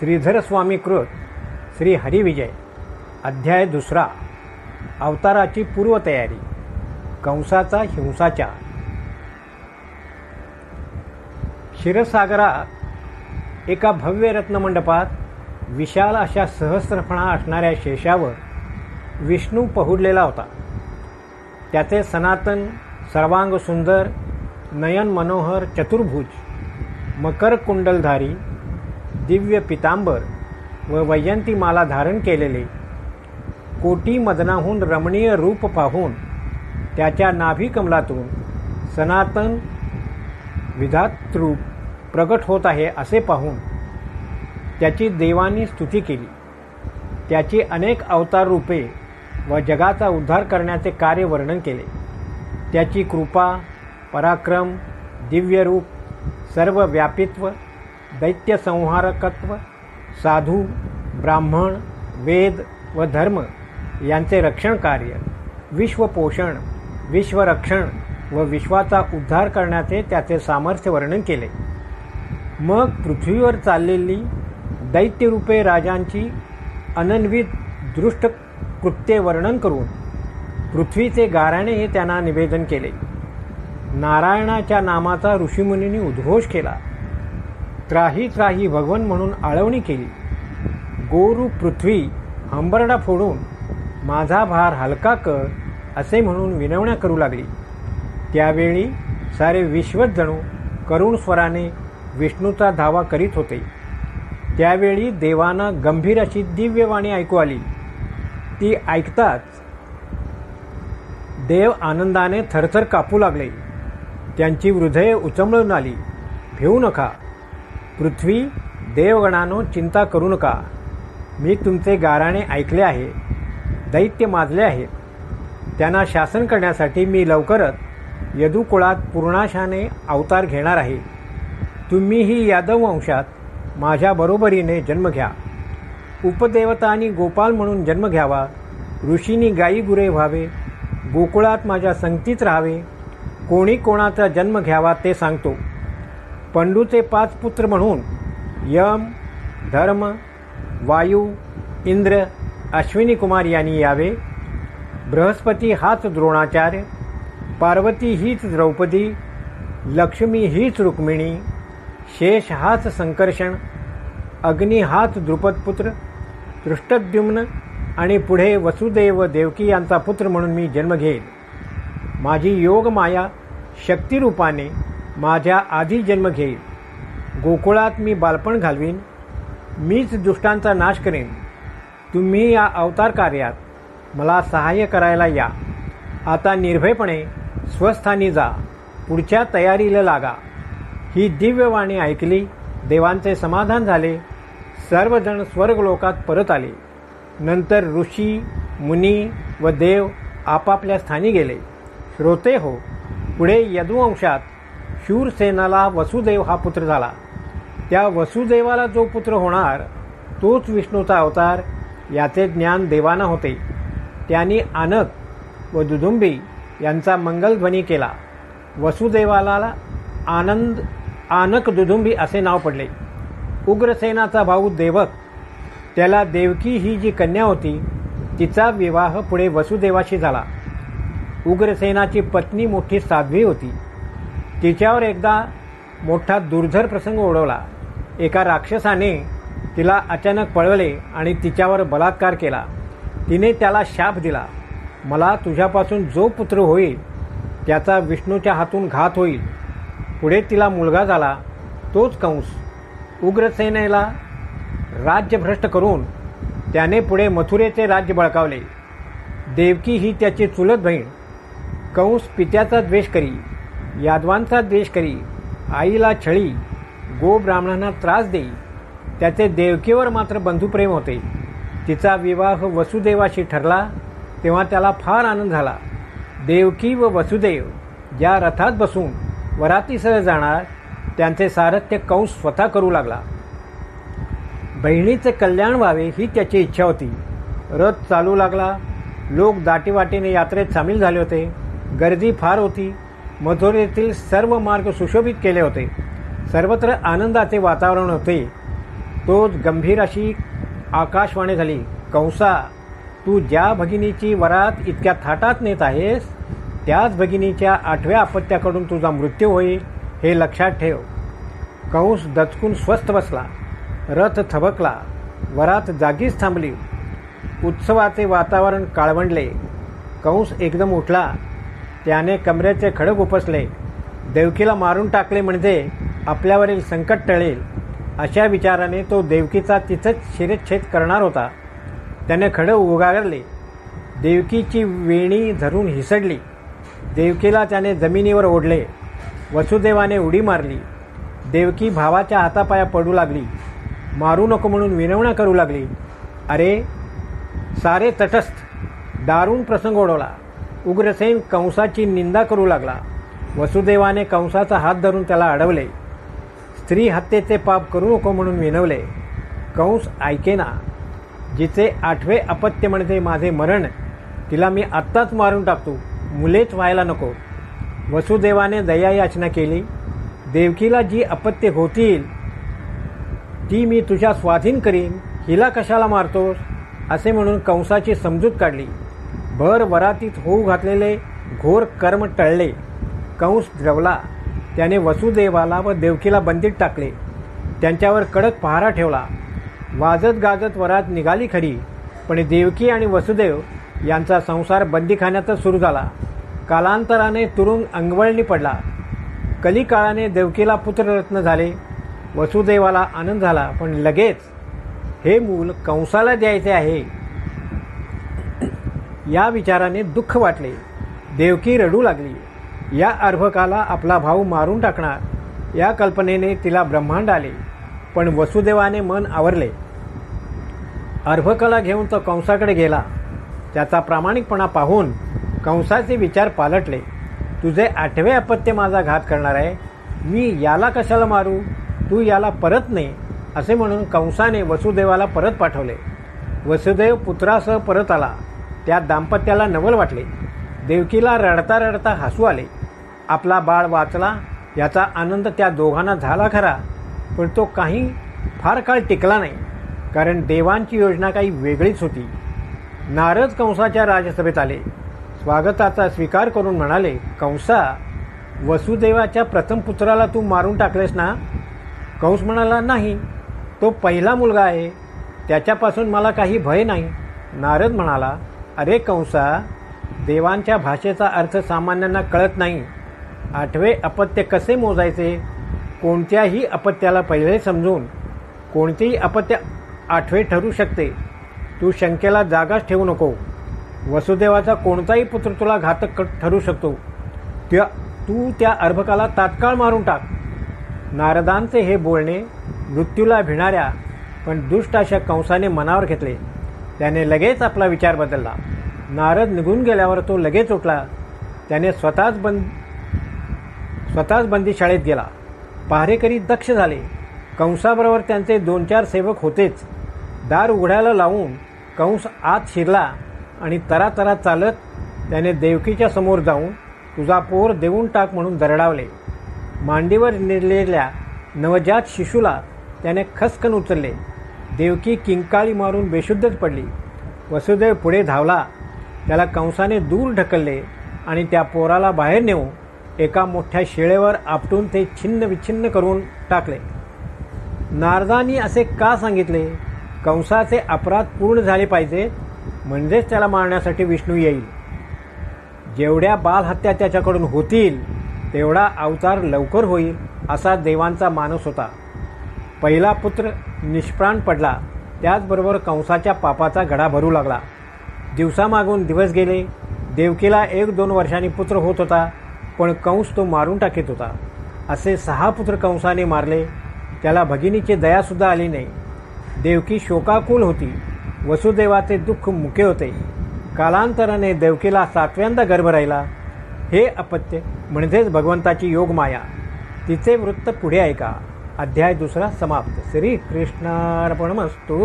श्रीधर स्वामी कृत श्री हरिविजय. अध्याय दुसरा. अवताराची पूर्वतयारी. कंसाचा हिंसाचार. क्षीरसागरात एका भव्य रत्नमंडपात विशाल अशा सहस्रफणा असणाऱ्या शेषावर विष्णू पहुडलेला होता. त्याचे सनातन सर्वांग सुंदर नयन मनोहर चतुर्भुज मकर कुंडलधारी दिव्य पितांबर व वैयंतीमाला धारण केलेले. कोटी मदनाहून रमणीय रूप पाहून त्याच्या नाभिकमलातून सनातन विधातृप प्रगट होत आहे असे पाहून त्याची देवानी स्तुती केली. त्याची अनेक अवतार रूपे व जगाचा उद्धार करण्याचे कार्य वर्णन केले. त्याची कृपा पराक्रम दिव्यरूप सर्व व्यापित्व दैत्यसंहारकत्व साधू ब्राह्मण वेद व धर्म यांचे रक्षण कार्य विश्वपोषण विश्वरक्षण व विश्वाचा उद्धार करण्याचे त्याचे सामर्थ्य वर्णन केले. मग पृथ्वीवर चाललेली दैत्यरूपे राजांची अनन्वित दृष्ट कृत्ये वर्णन करून पृथ्वीचे गाराणे हे त्यांना निवेदन केले. नारायणाच्या नामाचा ऋषीमुनींनी उद्घोष केला. त्राही त्राही भगवन म्हणून आळवणी केली. गोरू पृथ्वी हंबरडा फोडून माझा भार हलका कर असे म्हणून विनवण्या करू लागली. त्यावेळी सारे विश्वच जणू करुण स्वराने विष्णूचा धावा करीत होते. त्यावेळी देवांना गंभीर अशी दिव्यवाणी ऐकू आली. ती ऐकताच देव आनंदाने थरथर कापू लागले. त्यांची हृदये उचंबळून आली. भिवू नका पृथ्वी देवगणानो चिंता करू नका. मी तुमचे गाराणे ऐकले आहे दैत्य माजले आहेत त्यांना शासन करण्यासाठी मी लवकरच यदुकुळात पूर्णाशाने अवतार घेणार आहे. तुम्हीही यादव वंशात माझ्या बरोबरीने जन्म घ्या. उपदेवता आणि गोपाल म्हणून जन्म घ्यावा. ऋषींनी गायी गुरे व्हावे. गोकुळात माझ्या संगतीत राहावे. कोणी कोणाचा जन्म घ्यावा ते सांगतो. पंडूचे पाच पुत्र म्हणून यम धर्म वायू इंद्र अश्विनी कुमार यांनी यावे. बृहस्पती हाच द्रोणाचार्य पार्वती हीच द्रौपदी लक्ष्मी हीच रुक्मिणी शेष हाच संकर्षण अग्नी हाच द्रुपदपुत्र दृष्टद्युम्न आणि पुढे वसुदेव देवकी यांचा पुत्र म्हणून मी जन्म घेईन. माझी योग माया शक्तिरूपाने माझ्या आधी जन्म घेईल गोकुळात मी बालपण घालवीन. मीच दुष्टांचा नाश करेन. तुम्ही या अवतार कार्यात मला सहाय्य करायला या. आता निर्भयपणे स्वस्थानी जा. पुढच्या तयारीला लागा. ही दिव्यवाणी ऐकली देवांचे समाधान झाले. सर्वजण स्वर्गलोकात परत आले. नंतर ऋषी मुनी व देव आपापल्या स्थानी गेले. श्रोते हो पुढे यदुवंशात शूरसेनाला वसुदेव हा पुत्र झाला. त्या वसुदेवाला जो पुत्र होणार तोच विष्णूचा अवतार याचे ज्ञान देवाना होते. त्यांनी आनक व दुदुंबी यांचा मंगलध्वनी केला. वसुदेवाला आनंद आनक दुदुंबी असे नाव पडले. उग्रसेनाचा भाऊ देवक त्याला देवकी ही जी कन्या होती तिचा विवाह पुढे वसुदेवाशी झाला. उग्रसेनाची पत्नी मोठी साध्वी होती. तिच्यावर एकदा मोठा दुर्धर प्रसंग ओढवला. एका राक्षसाने तिला अचानक पळवले आणि तिच्यावर बलात्कार केला. तिने त्याला शाप दिला. मला तुझ्यापासून जो पुत्र होईल त्याचा विष्णूच्या हातून घात होईल. पुढे तिला मुलगा झाला तोच कंस. उग्रसेनेला राज्यभ्रष्ट करून त्याने पुढे मथुरेचे राज्य बळकावले. देवकी ही त्याची चुलत बहीण. कंस पित्याचा द्वेष करी. यादवांचा द्वेष करी आईला छळी गो ब्राह्मणांना त्रास देई त्याचे देवकीवर मात्र बंधुप्रेम होते. तिचा विवाह वसुदेवाशी ठरला तेव्हा त्याला फार आनंद झाला. देवकी व वसुदेव ज्या रथात बसून वरातीसह जाणार त्यांचे सारथ्य कंस स्वतः करू लागला. बहिणीचे कल्याण व्हावे ही त्याची इच्छा होती. रथ चालू लागला. लोक दाटीवाटीने यात्रेत सामील झाले होते. गर्दी फार होती. मथुरेतील सर्व मार्ग सुशोभित केले होते. सर्वत्र आनंदाचे वातावरण होते. तोच गंभीर अशी आकाशवाणी झाली. कंसा तू ज्या भगिनीची वरात इतक्या थाटात नेत आहेस त्याच भगिनीच्या आठव्या अपत्याकडून तुझा मृत्यू होईल हे लक्षात ठेव कंस दचकून स्वस्थ बसला. रथ थबकला. वरात जागीच थांबली. उत्सवाचे वातावरण काळवंडले. कंस एकदम उठला. त्याने कमरेचे खडक उपसले. देवकीला मारून टाकले म्हणजे आपल्यावरील संकट टळेल. अशा विचाराने तो देवकीचा तिथंच शिरच्छेद करणार होता. त्याने खडं उगारले देवकीची वेणी धरून हिसडली. देवकीला त्याने जमिनीवर ओढले. वसुदेवाने उडी मारली. देवकी भावाच्या हातापाया पडू लागली. मारू नको म्हणून विनवणा करू लागली. अरे सारे तटस्थ दारुण प्रसंग ओढवला. उग्रसेन कंसाची निंदा करू लागला. वसुदेवाने कंसाचा हात धरून त्याला अडवले. स्त्री हत्येचे पाप करू नको म्हणून विनवले. कंस ऐकेना जिचे आठवे अपत्य म्हणजे माझे मरण तिला मी आत्ताच मारून टाकतो. मुलेच व्हायला नको. वसुदेवाने दया याचना केली. देवकीला जी अपत्य होतील ती मी तुझ्या स्वाधीन करीन. हिला कशाला मारतोस? असे म्हणून कंसाची समजूत काढली. भर वरातीत होऊ घातलेले घोर कर्म टळले. कंस द्रवला. त्याने वसुदेवाला व देवकीला बंदीत टाकले. त्यांच्यावर कडक पहारा ठेवला. वाजत गाजत वरात निघाली खरी. पण देवकी आणि वसुदेव यांचा संसार बंदीखान्यातच सुरू झाला. कालांतराने तुरुंग अंगवळणी पडला. कलिकाळाने देवकीला पुत्ररत्न झाले. वसुदेवाला आनंद झाला. पण लगेच हे मूल कंसाला द्यायचे आहे. या विचाराने दुःख वाटले. देवकी रडू लागली. या अर्भकाला आपला भाऊ मारून टाकणार या कल्पनेने तिला ब्रह्मांड आले. पण वसुदेवाने मन आवरले. अर्भकाला घेऊन तो कंसाकडे गेला. त्याचा प्रामाणिकपणा पाहून कंसाचे विचार पालटले. तुझे आठवे अपत्य माझा घात करणार आहे. मी याला कशाला मारू? तू याला परत ने असे म्हणून कंसाने वसुदेवाला परत पाठवले. वसुदेव पुत्रासह परत आला. त्या दाम्पत्याला नवल वाटले. देवकीला रडता रडता हसू आले. आपला बाळ वाचला याचा आनंद त्या दोघांना झाला खरा पण तो काही फार काळ टिकला नाही कारण देवांची योजना काही वेगळीच होती. नारद कंसाच्या राजसभेत आले. स्वागताचा स्वीकार करून म्हणाले कंसा वसुदेवाच्या प्रथम पुत्राला तू मारून टाकलेस ना? कंस म्हणाला नाही तो पहिला मुलगा आहे. त्याच्यापासून मला काही भय नाही. नारद म्हणाला अरे कंसा देवांच्या भाषेचा अर्थ सामान्यांना कळत नाही. आठवे अपत्य कसे मोजायचे? कोणत्याही अपत्याला पहिले समजून कोणतेही अपत्य आठवे ठरू शकते. तू शंकेला जागाच ठेवू नको. वसुदेवाचा कोणताही पुत्र तुला घातक ठरू शकतो. त्या तू त्या अर्भकाला तात्काळ मारून टाक. नारदांचे हे बोलणे मृत्यूला भिणाऱ्या पण दुष्ट अशा कंसाने मनावर घेतले. त्याने लगेच आपला विचार बदलला. नारद निघून गेल्यावर तो लगेच उठला. त्याने स्वतःच बंद स्वतःच बंदीशाळेत गेला. पहारेकरी दक्ष झाले. कंसाबरोबर त्यांचे दोन चार सेवक होतेच. दार उघड्याला लावून कंस आत शिरला आणि तरातरा चालत त्याने देवकीच्या समोर जाऊन तुझा पोर देऊन टाक म्हणून दरडावले. मांडीवर नेलेल्या नवजात शिशूला त्याने खसकन उचलले. देवकी किंकाळी मारून बेशुद्धच पडली. वसुदेव पुढे धावला. त्याला कंसाने दूर ढकलले आणि त्या पोराला बाहेर नेऊन एका मोठ्या शिळेवर आपटून ते छिन्न विच्छिन्न करून टाकले. नारदानी असे का सांगितले? कंसाचे अपराध पूर्ण झाले पाहिजे म्हणजेच त्याला मारण्यासाठी विष्णू येईल. जेवढ्या बालहत्या त्याच्याकडून होतील तेवढा अवतार लवकर होईल असा देवांचा मानस होता. पहिला पुत्र निष्प्राण पडला. त्याचबरोबर कंसाच्या पापाचा गडा भरू लागला. दिवसामागून दिवस गेले. देवकीला एक दोन वर्षांनी पुत्र होत होता पण कंस तो मारून टाकीत होता. असे सहा पुत्र कंसाने मारले. त्याला भगिनीची दयासुद्धा आली नाही. देवकी शोकाकुल होती. वसुदेवाचे दुःख मुके होते. कालांतराने देवकीला सातव्यांदा गर्भ राहिला. हे अपत्य म्हणजेच भगवंताची योगमाया तिचे वृत्त पुढे ऐका. अध्याय दुसरा समाप्त. श्रीकृष्णार्पणमस्तू.